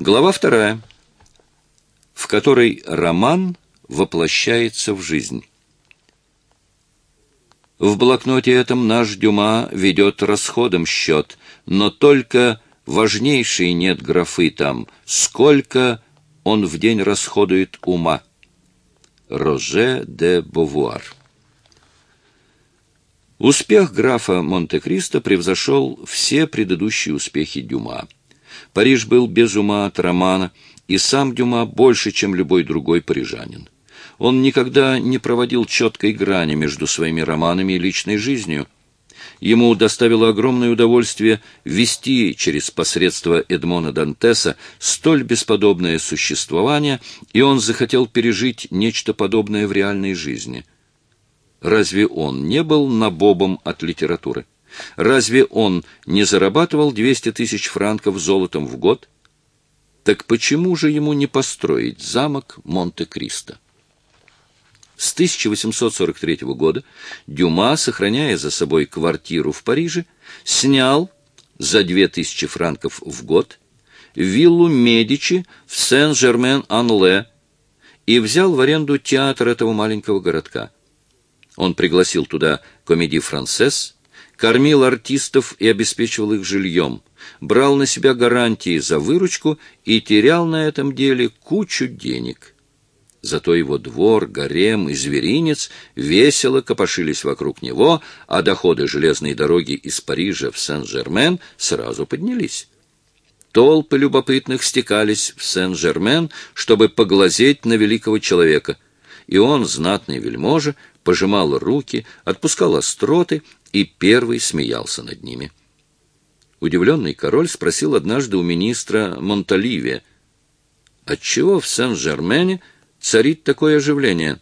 Глава вторая, в которой роман воплощается в жизнь. В блокноте этом наш Дюма ведет расходом счет, но только важнейшей нет графы там, сколько он в день расходует ума. Роже де Бовуар Успех графа Монте-Кристо превзошел все предыдущие успехи Дюма. Париж был без ума от романа, и сам Дюма больше, чем любой другой парижанин. Он никогда не проводил четкой грани между своими романами и личной жизнью. Ему доставило огромное удовольствие вести через посредство Эдмона Дантеса столь бесподобное существование, и он захотел пережить нечто подобное в реальной жизни. Разве он не был набобом от литературы? Разве он не зарабатывал 200 тысяч франков золотом в год? Так почему же ему не построить замок Монте-Кристо? С 1843 года Дюма, сохраняя за собой квартиру в Париже, снял за 2000 франков в год виллу Медичи в Сен-Жермен-Ан-Ле и взял в аренду театр этого маленького городка. Он пригласил туда комедий францесс, кормил артистов и обеспечивал их жильем, брал на себя гарантии за выручку и терял на этом деле кучу денег. Зато его двор, гарем и зверинец весело копошились вокруг него, а доходы железной дороги из Парижа в Сен-Жермен сразу поднялись. Толпы любопытных стекались в Сен-Жермен, чтобы поглазеть на великого человека, и он, знатный вельможа, пожимал руки, отпускал остроты и первый смеялся над ними. Удивленный король спросил однажды у министра Монталиве, отчего в Сен-Жермене царит такое оживление?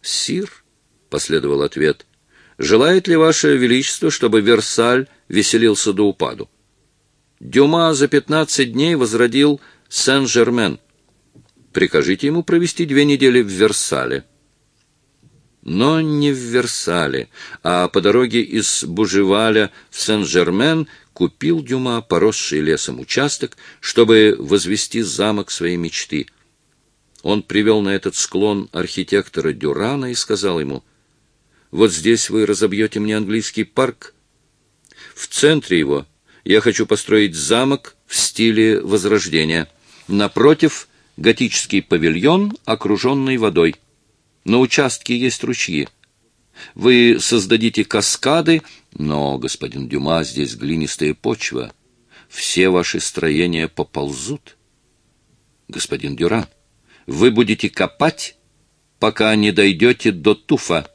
«Сир», — последовал ответ, — «желает ли ваше величество, чтобы Версаль веселился до упаду?» Дюма за пятнадцать дней возродил Сен-Жермен. Прикажите ему провести две недели в Версале но не в Версале, а по дороге из Бужеваля в Сен-Жермен купил Дюма поросший лесом участок, чтобы возвести замок своей мечты. Он привел на этот склон архитектора Дюрана и сказал ему, «Вот здесь вы разобьете мне английский парк. В центре его я хочу построить замок в стиле Возрождения. Напротив — готический павильон, окруженный водой». На участке есть ручьи. Вы создадите каскады, но, господин Дюма, здесь глинистая почва. Все ваши строения поползут. Господин Дюран, вы будете копать, пока не дойдете до туфа.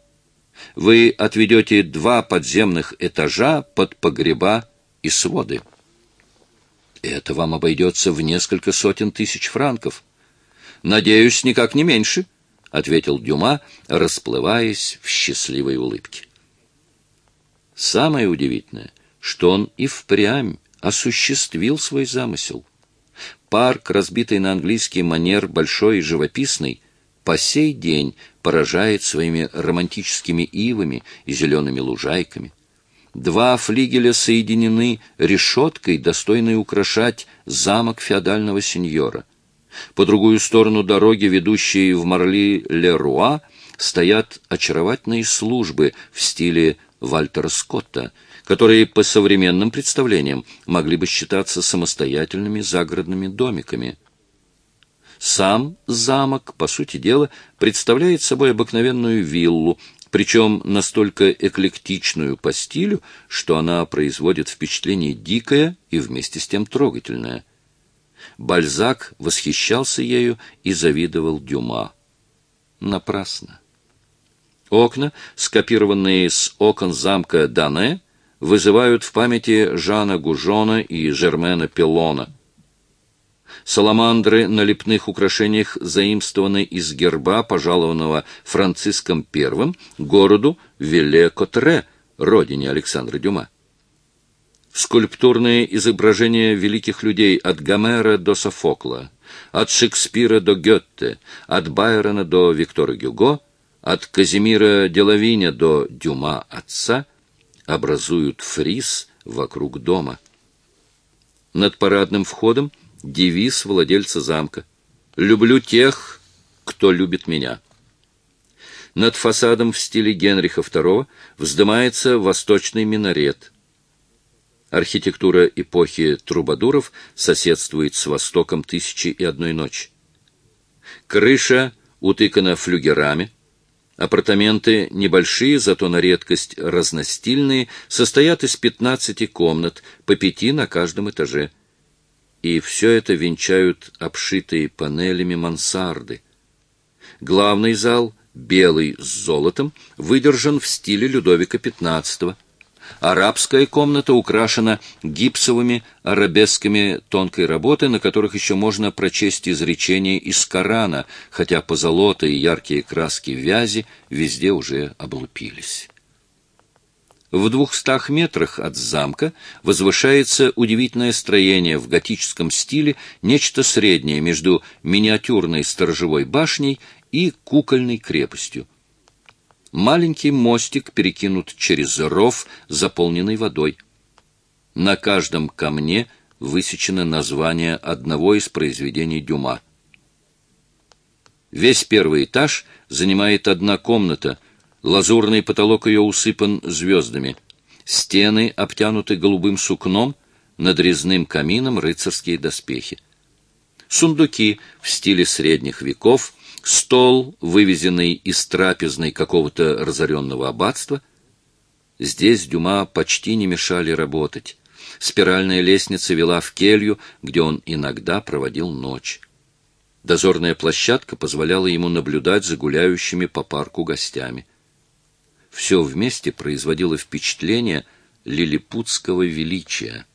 Вы отведете два подземных этажа под погреба и своды. Это вам обойдется в несколько сотен тысяч франков. Надеюсь, никак не меньше. —— ответил Дюма, расплываясь в счастливой улыбке. Самое удивительное, что он и впрямь осуществил свой замысел. Парк, разбитый на английский манер большой и живописный, по сей день поражает своими романтическими ивами и зелеными лужайками. Два флигеля соединены решеткой, достойной украшать замок феодального сеньора — по другую сторону дороги, ведущей в Марли-Ле-Руа, стоят очаровательные службы в стиле Вальтера Скотта, которые по современным представлениям могли бы считаться самостоятельными загородными домиками. Сам замок, по сути дела, представляет собой обыкновенную виллу, причем настолько эклектичную по стилю, что она производит впечатление дикое и вместе с тем трогательное – Бальзак восхищался ею и завидовал Дюма. Напрасно. Окна, скопированные с окон замка Дане, вызывают в памяти Жана Гужона и Жермена Пелона. Саламандры на лепных украшениях заимствованы из герба, пожалованного Франциском I городу Веле-Котре, родине Александра Дюма скульптурные изображения великих людей от Гомера до Софокла, от Шекспира до Гетте, от Байрона до Виктора Гюго, от Казимира Делавиня до Дюма отца образуют фриз вокруг дома. Над парадным входом девиз владельца замка. «Люблю тех, кто любит меня». Над фасадом в стиле Генриха II вздымается восточный минарет. Архитектура эпохи Трубадуров соседствует с Востоком «Тысячи и одной ночи». Крыша утыкана флюгерами, Апартаменты небольшие, зато на редкость разностильные, состоят из 15 комнат, по пяти на каждом этаже. И все это венчают обшитые панелями мансарды. Главный зал, белый с золотом, выдержан в стиле Людовика XV. Арабская комната украшена гипсовыми арабесками тонкой работы, на которых еще можно прочесть изречения из Корана, хотя позолота и яркие краски вязи везде уже облупились. В двухстах метрах от замка возвышается удивительное строение в готическом стиле, нечто среднее между миниатюрной сторожевой башней и кукольной крепостью. Маленький мостик перекинут через ров, заполненный водой. На каждом камне высечено название одного из произведений Дюма. Весь первый этаж занимает одна комната, лазурный потолок ее усыпан звездами. Стены обтянуты голубым сукном, над резным камином рыцарские доспехи. Сундуки в стиле средних веков — стол, вывезенный из трапезной какого-то разоренного аббатства. Здесь Дюма почти не мешали работать. Спиральная лестница вела в келью, где он иногда проводил ночь. Дозорная площадка позволяла ему наблюдать за гуляющими по парку гостями. Все вместе производило впечатление лилипутского величия.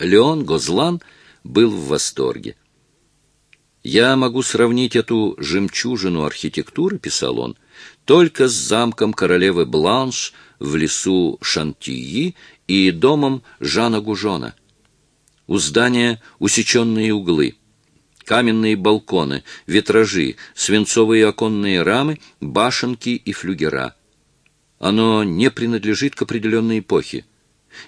Леон Гозлан был в восторге. «Я могу сравнить эту жемчужину архитектуры», — писал он, «только с замком королевы Бланш в лесу Шантии и домом Жана Гужона. У здания усеченные углы, каменные балконы, витражи, свинцовые оконные рамы, башенки и флюгера. Оно не принадлежит к определенной эпохе.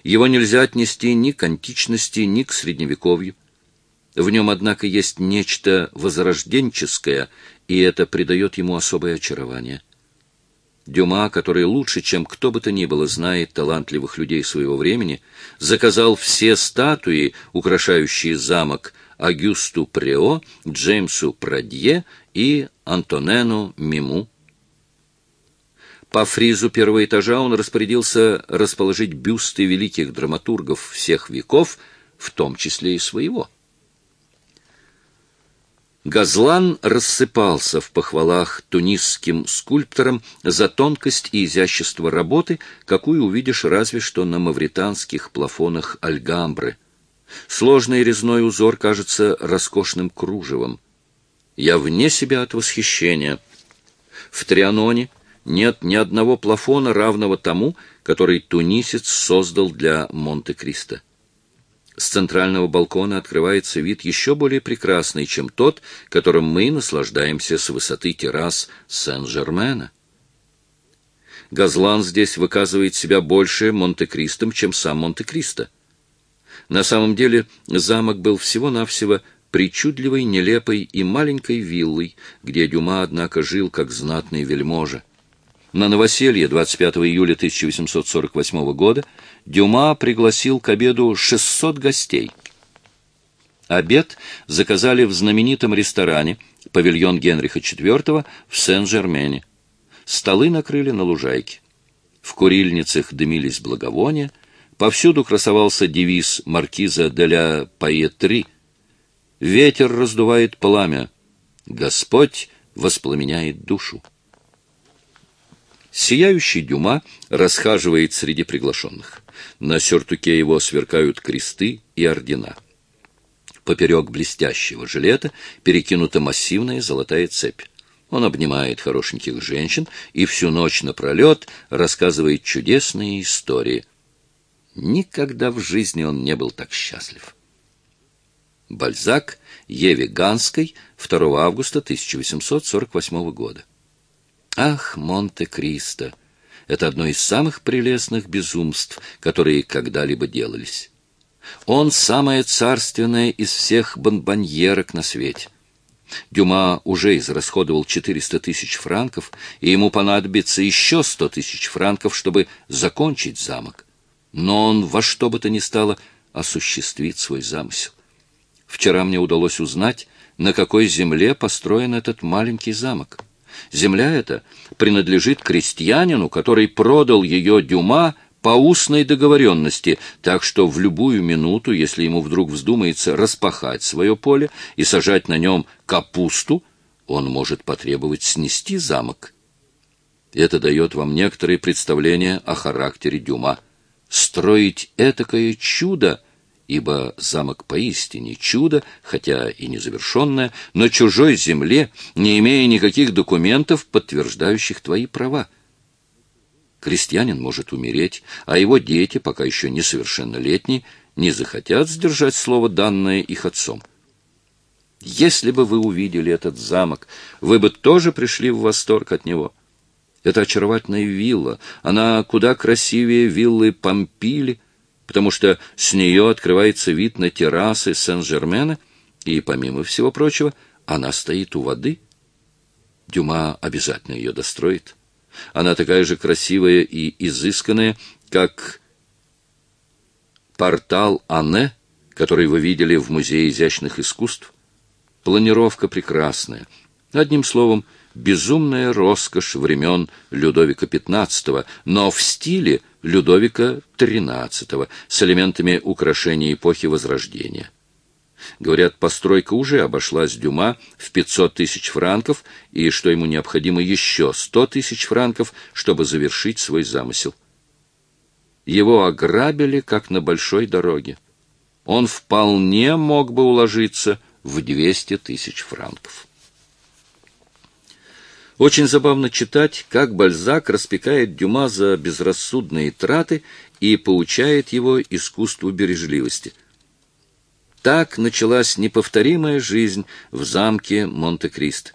Его нельзя отнести ни к античности, ни к средневековью. В нем, однако, есть нечто возрожденческое, и это придает ему особое очарование. Дюма, который лучше, чем кто бы то ни было, знает талантливых людей своего времени, заказал все статуи, украшающие замок, Агюсту Прео, Джеймсу Прадье и Антонену Миму. По фризу первого этажа он распорядился расположить бюсты великих драматургов всех веков, в том числе и своего. Газлан рассыпался в похвалах тунисским скульпторам за тонкость и изящество работы, какую увидишь разве что на мавританских плафонах Альгамбры. Сложный резной узор кажется роскошным кружевом. Я вне себя от восхищения. В Трианоне нет ни одного плафона, равного тому, который тунисец создал для Монте-Кристо. С центрального балкона открывается вид еще более прекрасный, чем тот, которым мы наслаждаемся с высоты террас Сен-Жермена. Газлан здесь выказывает себя больше Монте-Кристом, чем сам Монте-Кристо. На самом деле замок был всего-навсего причудливой, нелепой и маленькой виллой, где Дюма, однако, жил как знатный вельможа. На новоселье 25 июля 1848 года Дюма пригласил к обеду 600 гостей. Обед заказали в знаменитом ресторане «Павильон Генриха IV» в Сен-Жермене. Столы накрыли на лужайке. В курильницах дымились благовония, повсюду красовался девиз маркиза де ля Паетри «Ветер раздувает пламя, Господь воспламеняет душу». Сияющий Дюма расхаживает среди приглашенных. На сюртуке его сверкают кресты и ордена. Поперек блестящего жилета перекинута массивная золотая цепь. Он обнимает хорошеньких женщин и всю ночь напролет рассказывает чудесные истории. Никогда в жизни он не был так счастлив. Бальзак Еве Ганской 2 августа 1848 года. Ах, Он самая царственная из всех бонбоньерок на свете. Дюма уже израсходовал 400 тысяч франков, и ему понадобится еще 100 тысяч франков, чтобы закончить замок. Но он во что бы то ни стало осуществит свой замысел. Вчера мне удалось узнать, на какой земле построен этот маленький замок. Земля эта принадлежит крестьянину, который продал ее Дюма по устной договоренности, так что в любую минуту, если ему вдруг вздумается распахать свое поле и сажать на нем капусту, он может потребовать снести замок. Это дает вам некоторые представления о характере Дюма. Строить этакое чудо, ибо замок поистине чудо, хотя и незавершенное, на чужой земле, не имея никаких документов, подтверждающих твои права. Крестьянин может умереть, а его дети, пока еще несовершеннолетние, не захотят сдержать слово, данное их отцом. Если бы вы увидели этот замок, вы бы тоже пришли в восторг от него. Это очаровательная вилла, она куда красивее виллы Помпили, потому что с нее открывается вид на террасы Сен-Жермена, и, помимо всего прочего, она стоит у воды. Дюма обязательно ее достроит. Она такая же красивая и изысканная, как портал Анне, который вы видели в Музее изящных искусств. Планировка прекрасная. Одним словом, безумная роскошь времен Людовика XV, но в стиле Людовика XIII, с элементами украшений эпохи Возрождения. Говорят, постройка уже обошлась Дюма в 500 тысяч франков, и что ему необходимо еще 100 тысяч франков, чтобы завершить свой замысел. Его ограбили, как на большой дороге. Он вполне мог бы уложиться в 200 тысяч франков. Очень забавно читать, как Бальзак распекает Дюма за безрассудные траты и поучает его искусству бережливости – так началась неповторимая жизнь в замке Монте-Кристо.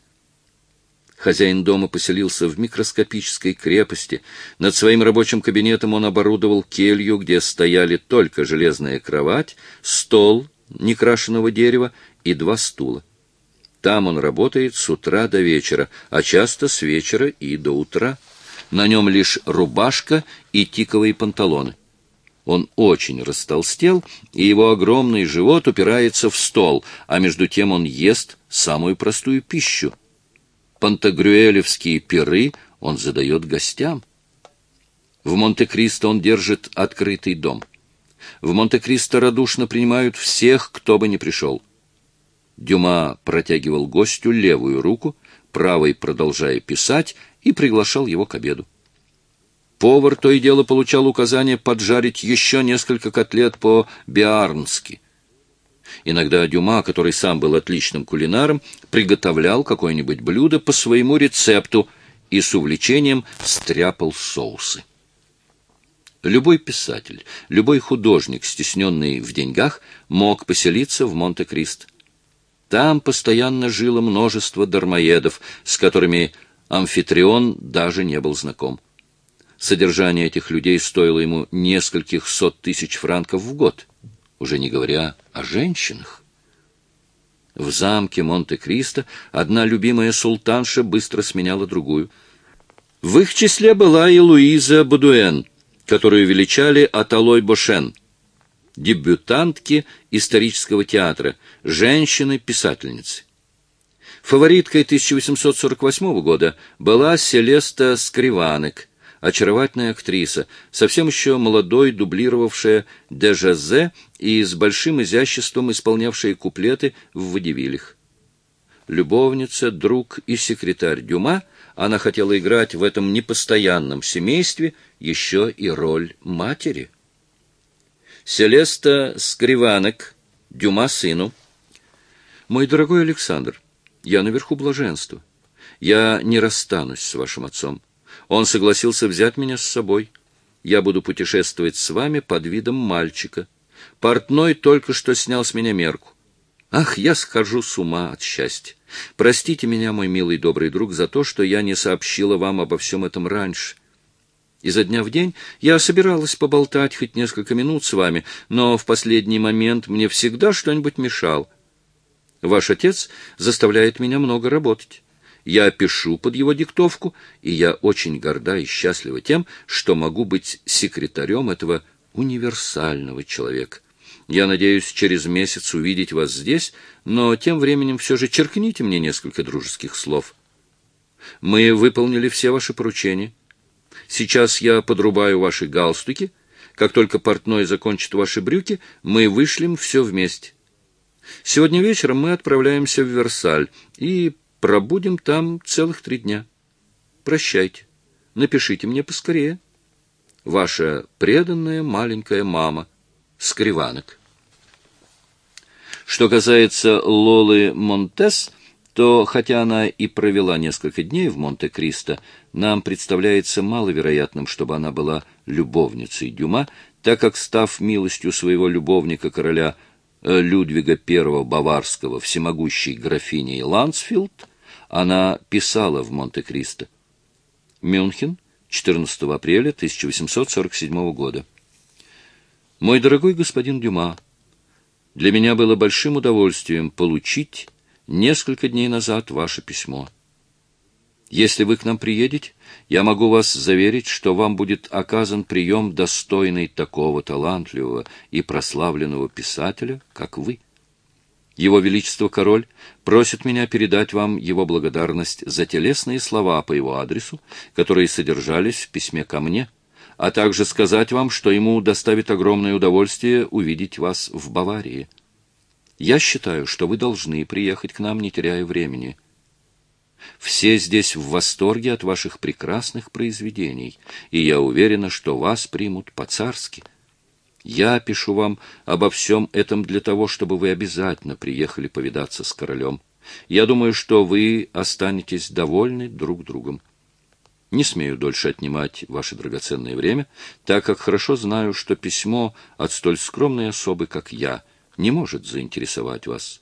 Хозяин дома поселился в микроскопической крепости. Над своим рабочим кабинетом он оборудовал келью, где стояли только железная кровать, стол некрашенного дерева и два стула. Там он работает с утра до вечера, а часто с вечера и до утра. На нем лишь рубашка и тиковые панталоны. Он очень растолстел, и его огромный живот упирается в стол, а между тем он ест самую простую пищу. Пантагрюэлевские пиры он задает гостям. В Монте-Кристо он держит открытый дом. В Монте-Кристо радушно принимают всех, кто бы ни пришел. Дюма протягивал гостю левую руку, правой продолжая писать, и приглашал его к обеду. Повар то и дело получал указание поджарить еще несколько котлет по-биарнски. Иногда Дюма, который сам был отличным кулинаром, приготовлял какое-нибудь блюдо по своему рецепту и с увлечением стряпал соусы. Любой писатель, любой художник, стесненный в деньгах, мог поселиться в Монте-Кристо. Там постоянно жило множество дармоедов, с которыми амфитрион даже не был знаком. Содержание этих людей стоило ему нескольких сот тысяч франков в год, уже не говоря о женщинах. В замке Монте-Кристо одна любимая султанша быстро сменяла другую. В их числе была и Луиза Бодуэн, которую величали Аталой Бошен, дебютантки исторического театра, женщины-писательницы. Фавориткой 1848 года была Селеста Скриванек – очаровательная актриса, совсем еще молодой, дублировавшая Дежазе и с большим изяществом исполнявшая куплеты в водевилях. Любовница, друг и секретарь Дюма, она хотела играть в этом непостоянном семействе еще и роль матери. Селеста Скриванек, Дюма сыну. «Мой дорогой Александр, я наверху блаженства. Я не расстанусь с вашим отцом. Он согласился взять меня с собой. Я буду путешествовать с вами под видом мальчика. Портной только что снял с меня мерку. Ах, я схожу с ума от счастья. Простите меня, мой милый добрый друг, за то, что я не сообщила вам обо всем этом раньше. Изо дня в день я собиралась поболтать хоть несколько минут с вами, но в последний момент мне всегда что-нибудь мешал. Ваш отец заставляет меня много работать. Я пишу под его диктовку, и я очень горда и счастлива тем, что могу быть секретарем этого универсального человека. Я надеюсь через месяц увидеть вас здесь, но тем временем все же черкните мне несколько дружеских слов. Мы выполнили все ваши поручения. Сейчас я подрубаю ваши галстуки. Как только портной закончит ваши брюки, мы вышлем все вместе. Сегодня вечером мы отправляемся в Версаль и пробудем там целых три дня. Прощайте. Напишите мне поскорее. Ваша преданная маленькая мама. Скриванок. Что касается Лолы Монтес, то, хотя она и провела несколько дней в Монте-Кристо, нам представляется маловероятным, чтобы она была любовницей Дюма, так как, став милостью своего любовника короля э, Людвига I Баварского всемогущей графиней Лансфилд, она писала в Монте-Кристо. Мюнхен, 14 апреля 1847 года. «Мой дорогой господин Дюма, для меня было большим удовольствием получить несколько дней назад ваше письмо. Если вы к нам приедете, я могу вас заверить, что вам будет оказан прием, достойный такого талантливого и прославленного писателя, как вы. Его Величество Король просит меня передать вам его благодарность за телесные слова по его адресу, которые содержались в письме ко мне, а также сказать вам, что ему доставит огромное удовольствие увидеть вас в Баварии. Я считаю, что вы должны приехать к нам, не теряя времени. Все здесь в восторге от ваших прекрасных произведений, и я уверена, что вас примут по-царски. Я пишу вам обо всем этом для того, чтобы вы обязательно приехали повидаться с королем. Я думаю, что вы останетесь довольны друг другом. Не смею дольше отнимать ваше драгоценное время, так как хорошо знаю, что письмо от столь скромной особы, как я, не может заинтересовать вас.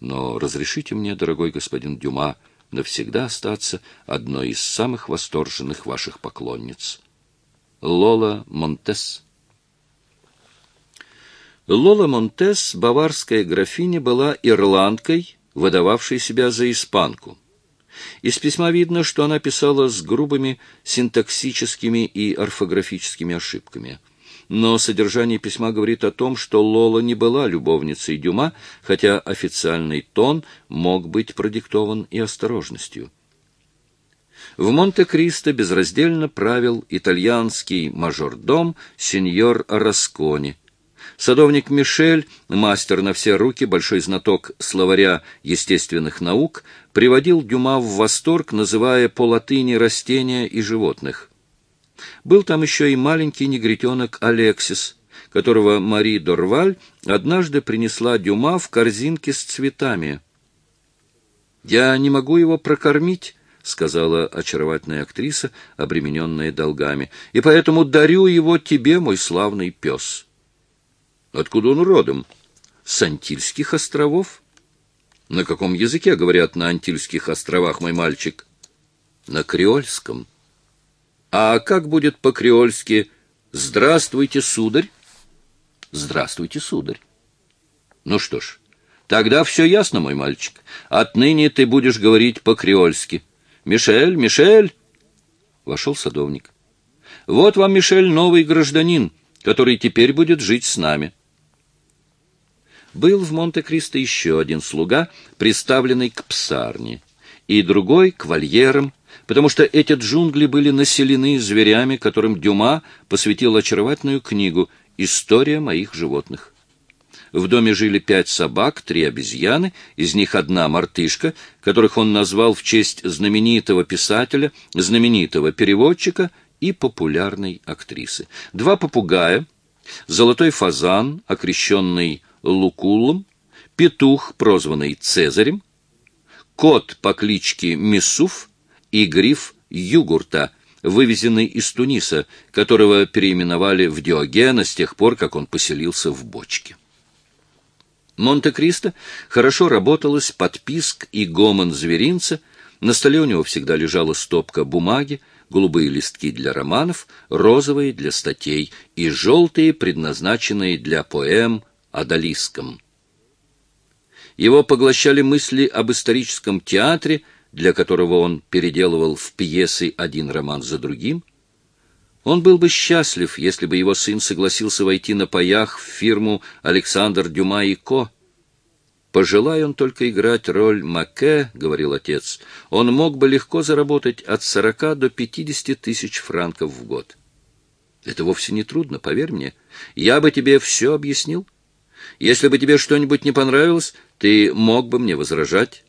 Но разрешите мне, дорогой господин Дюма, навсегда остаться одной из самых восторженных ваших поклонниц. Лола Монтес Лола Монтес, баварская графиня, была ирландкой, выдававшей себя за испанку. Из письма видно, что она писала с грубыми синтаксическими и орфографическими ошибками – но содержание письма говорит о том, что Лола не была любовницей Дюма, хотя официальный тон мог быть продиктован и осторожностью. В Монте-Кристо безраздельно правил итальянский мажордом сеньор Раскони. Садовник Мишель, мастер на все руки, большой знаток словаря естественных наук, приводил Дюма в восторг, называя по латыни растения и животных. Был там еще и маленький негритенок Алексис, которого Мари Дорваль однажды принесла Дюма в корзинке с цветами. «Я не могу его прокормить», — сказала очаровательная актриса, обремененная долгами, — «и поэтому дарю его тебе, мой славный пес». «Откуда он родом?» «С Антильских островов». «На каком языке говорят на Антильских островах, мой мальчик?» «На креольском». А как будет по-креольски «Здравствуйте, сударь»? «Здравствуйте, сударь». Ну что ж, тогда все ясно, мой мальчик. Отныне ты будешь говорить по-креольски. «Мишель, Мишель!» Вошел садовник. «Вот вам, Мишель, новый гражданин, который теперь будет жить с нами». Был в Монте-Кристо еще один слуга, приставленный к псарне, и другой — к вольерам, потому что эти джунгли были населены зверями, которым Дюма посвятил очаровательную книгу «История моих животных». В доме жили пять собак, три обезьяны, из них одна мартышка, которых он назвал в честь знаменитого писателя, знаменитого переводчика и популярной актрисы. Два попугая, золотой фазан, окрещенный Лукулом, петух, прозванный Цезарем, кот по кличке Мисуф и гриф югурта, вывезенный из Туниса, которого переименовали в Диогена с тех пор, как он поселился в бочке. Монте-Кристо хорошо работалось под писк и гомон зверинца, на столе у него всегда лежала стопка бумаги, голубые листки для романов, розовые для статей и желтые, предназначенные для поэм о Далиском. Его поглощали мысли об историческом театре, для которого он переделывал в пьесы один роман за другим. Он был бы счастлив, если бы его сын согласился войти на паях в фирму Александр Дюма и Ко. «Пожелай он только играть роль Маке, — говорил отец, — он мог бы легко заработать от сорока до пятидесяти тысяч франков в год. Это вовсе не трудно, поверь мне. Я бы тебе все объяснил. Если бы тебе что-нибудь не понравилось, ты мог бы мне возражать.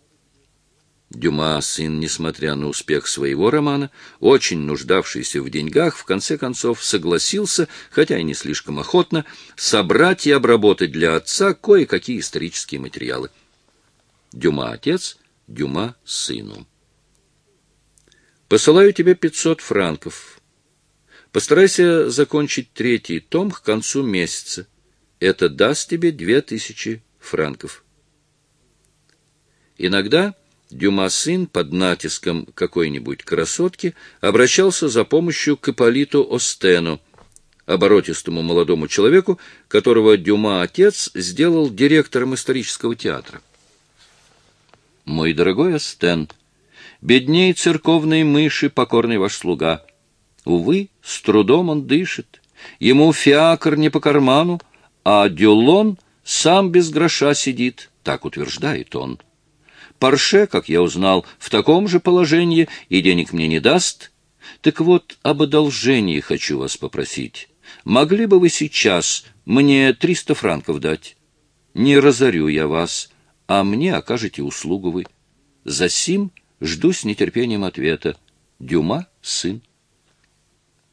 Дюма, сын, несмотря на успех своего романа, очень нуждавшийся в деньгах, в конце концов согласился, хотя и не слишком охотно, собрать и обработать для отца кое-какие исторические материалы. Дюма отец, Дюма сыну. Посылаю тебе пятьсот франков. Постарайся закончить третий том к концу месяца. Это даст тебе две тысячи франков. Иногда Дюма сын под натиском какой-нибудь красотки обращался за помощью к Ипполиту Остену, оборотистому молодому человеку, которого Дюма отец сделал директором исторического театра. «Мой дорогой Остен, бедней церковной мыши покорный ваш слуга. Увы, с трудом он дышит, ему фиакр не по карману, а Дюлон сам без гроша сидит, так утверждает он». Парше, как я узнал, в таком же положении и денег мне не даст. Так вот, об одолжении хочу вас попросить. Могли бы вы сейчас мне триста франков дать? Не разорю я вас, а мне окажете услугу вы. За сим жду с нетерпением ответа. Дюма, сын.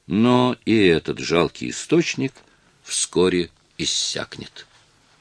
Но и этот жалкий источник вскоре иссякнет.